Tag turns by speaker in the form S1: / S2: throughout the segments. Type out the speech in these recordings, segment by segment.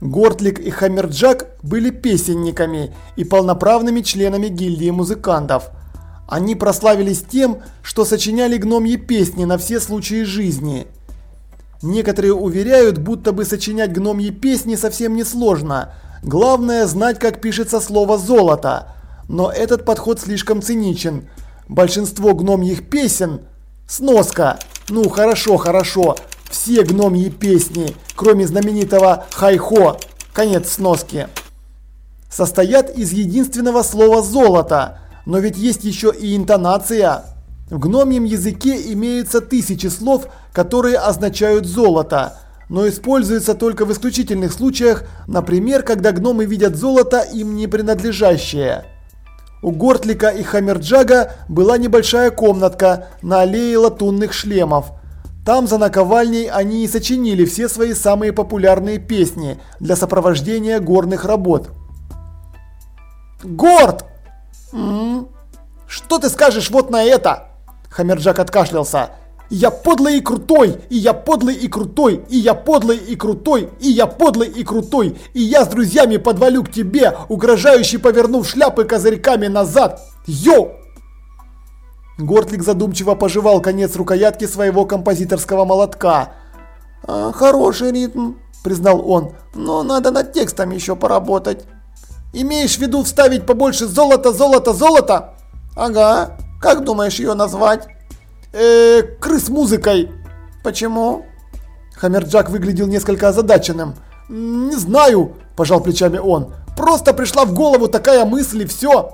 S1: Гортлик и Хаммерджак были песенниками и полноправными членами гильдии музыкантов. Они прославились тем, что сочиняли гномьи песни на все случаи жизни. Некоторые уверяют, будто бы сочинять гномьи песни совсем не сложно. Главное знать, как пишется слово «золото». Но этот подход слишком циничен. Большинство гномьих песен – сноска. Ну хорошо, хорошо. Все гномьи песни, кроме знаменитого «Хайхо», конец сноски, состоят из единственного слова «золото», но ведь есть еще и интонация. В гномьем языке имеются тысячи слов, которые означают «золото», но используются только в исключительных случаях, например, когда гномы видят золото им не принадлежащее. У Гортлика и Хаммерджага была небольшая комнатка на аллее латунных шлемов – там за наковальней они и сочинили все свои самые популярные песни для сопровождения горных работ. Горд! М -м. Что ты скажешь вот на это? Хамерджак откашлялся. Я подлый и крутой, и я подлый и крутой, и я подлый и крутой, и я подлый и крутой, и я с друзьями подвалю к тебе, угрожающий повернув шляпы козырьками назад. Йоу! Гортлик задумчиво пожевал конец рукоятки своего композиторского молотка. «А, «Хороший ритм», – признал он, – «но надо над текстом еще поработать». «Имеешь в виду вставить побольше золота, золота, золота?» «Ага. Как думаешь ее назвать?» «Э, крыс музыкой». «Почему?» Хаммерджак выглядел несколько озадаченным. «Не знаю», – пожал плечами он. «Просто пришла в голову такая мысль и все».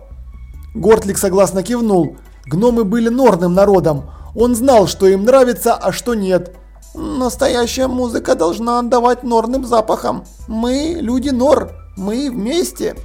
S1: Гортлик согласно кивнул. Гномы были норным народом. Он знал, что им нравится, а что нет. Настоящая музыка должна отдавать норным запахам. Мы люди нор. Мы вместе.